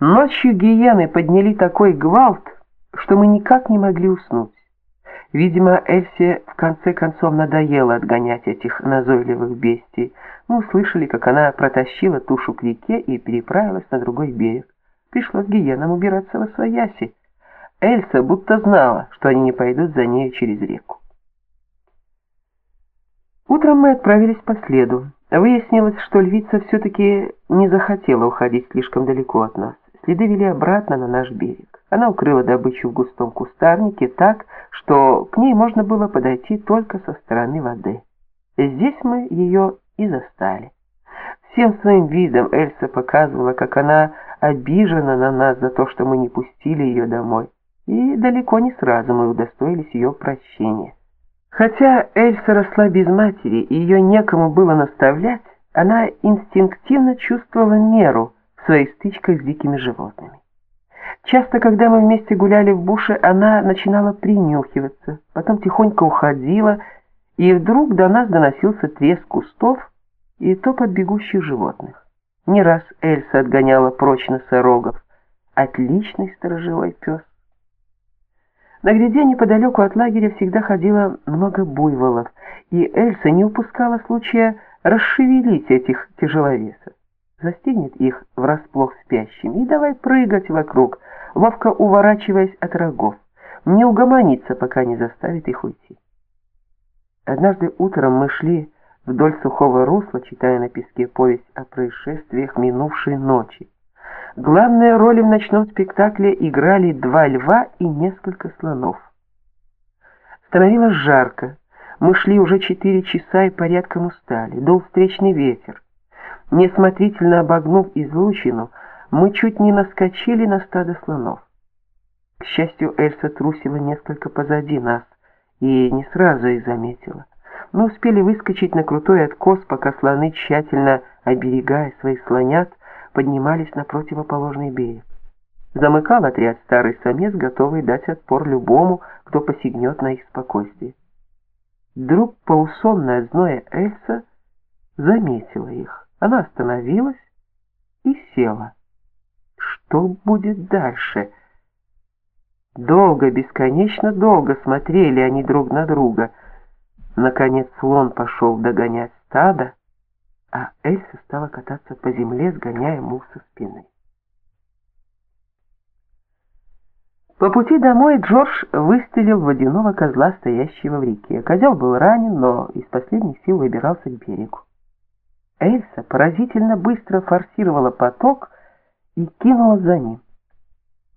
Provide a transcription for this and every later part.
Ночью гиены подняли такой гвалт, что мы никак не могли уснуть. Видимо, Эльсе в конце концов надоело отгонять этих назойливых бестий. Мы услышали, как она протащила тушу к реке и переправилась на другой берег. Пришлось гиенам убираться во свояси. Эльса будто знала, что они не пойдут за нею через реку. Утром мы отправились по следу. Выяснилось, что львица все-таки не захотела уходить слишком далеко от нас. Следы вели обратно на наш берег. Она укрыла добычу в густом кустарнике так, что к ней можно было подойти только со стороны воды. Здесь мы ее и застали. Всем своим видом Эльса показывала, как она обижена на нас за то, что мы не пустили ее домой. И далеко не сразу мы удостоились ее прощения. Хотя Эльса росла без матери и ее некому было наставлять, она инстинктивно чувствовала меру в своих стычках с дикими животными. Часто, когда мы вместе гуляли в буше, она начинала принюхиваться, потом тихонько уходила, и вдруг до нас доносился треск кустов и топот бегущих животных. Не раз Эльса отгоняла прочь носорогов. Отличный сторожевой пес. На гряде неподалеку от лагеря всегда ходило много буйволов, и Эльса не упускала случая расшевелить этих тяжеловесов. Застигнет их врасплох спящими и давай прыгать вокруг, ловко уворачиваясь от рогов. Не угомонится, пока не заставит их уйти. Однажды утром мы шли вдоль сухого русла, читая на песке повесть о происшествиях минувшей ночи. Главные роли в ночном спектакле играли два льва и несколько слонов. Становилось жарко. Мы шли уже четыре часа и порядком устали. Дул встречный ветер. Несмотрительно обогнув излучину, мы чуть не наскочили на стадо слонов. К счастью, Эльса трусила несколько позади нас и не сразу их заметила. Мы успели выскочить на крутой откос, пока слоны, тщательно оберегая своих слонят, поднимались на противоположный берег. Замыкал отряд старый самец, готовый дать отпор любому, кто посягнет на их спокойствие. Вдруг полусонная зноя Эльса заметила их. Она остановилась и села. Что будет дальше? Долго, бесконечно долго смотрели они друг на друга. Наконец слон пошел догонять стадо, а Эльса стала кататься по земле, сгоняя мух со спины. По пути домой Джордж выстрелил водяного козла, стоящего в реке. Козел был ранен, но из последних сил выбирался к берегу. Эльса поразительно быстро форсировала поток и кинулась за ним.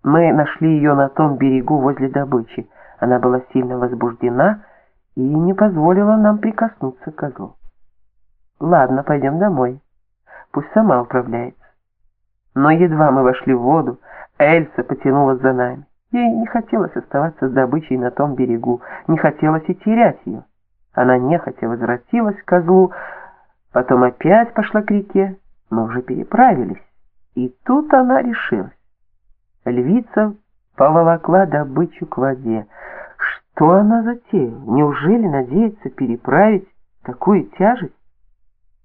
Мы нашли ее на том берегу возле добычи. Она была сильно возбуждена и не позволила нам прикоснуться к козлу. Ладно, пойдем домой. Пусть сама управляется. Но едва мы вошли в воду, Эльса потянулась за нами. Ей не хотелось оставаться с добычей на том берегу, не хотелось и терять ее. Она нехотя возвратилась к козлу, потом опять пошла к реке. Мы уже переправились, и тут она решилась. Львица поволокла добычу к воде. Что она затеяла? Неужели надеется переправить такую тяжесть?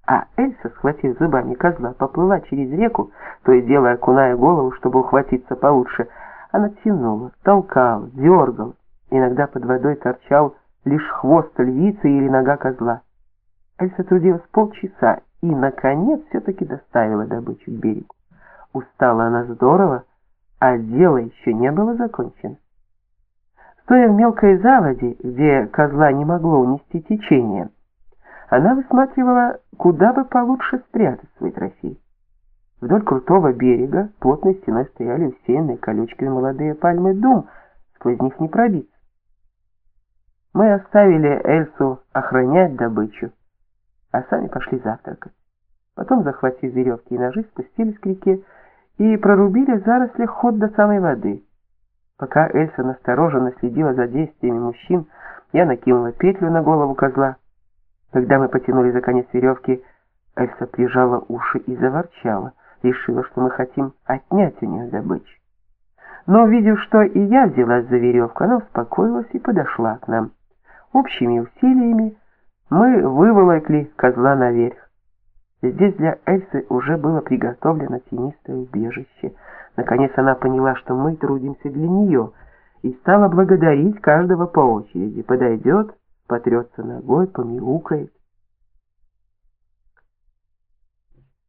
А Эльса, схватив зубами козла, поплыла через реку, то и дело окуная голову, чтобы ухватиться получше. Она тянула, толкала, дергала. Иногда под водой торчал лишь хвост львицы или нога козла. Эльса трудилась полчаса и, наконец, все-таки доставила добычу к берегу. Устала она здорово, а дело еще не было закончено. Стоя в мелкой заводе, где козла не могло унести течение, она высматривала, куда бы получше спрятать свой трофей. Вдоль крутого берега плотной стеной стояли усеянные колючками молодые пальмы дум, сквозь них не пробиться. Мы оставили Эльсу охранять добычу, а сами пошли завтракать. Потом, захватив веревки и ножи, спустились к реке и прорубили в зарослях ход до самой воды. Пока Эльса настороженно следила за действиями мужчин, я накинула петлю на голову козла. Когда мы потянули за конец веревки, Эльса прижала уши и заворчала, решила, что мы хотим отнять у нее добычу. Но, увидев, что и я взялась за веревку, она успокоилась и подошла к нам. Общими усилиями мы выволокли козла наверх. Здесь для Эльсы уже было приготовлено тенистое убежище. Наконец она поняла, что мы трудимся для нее, и стала благодарить каждого по очереди. Подойдет, потрется ногой, помяукает.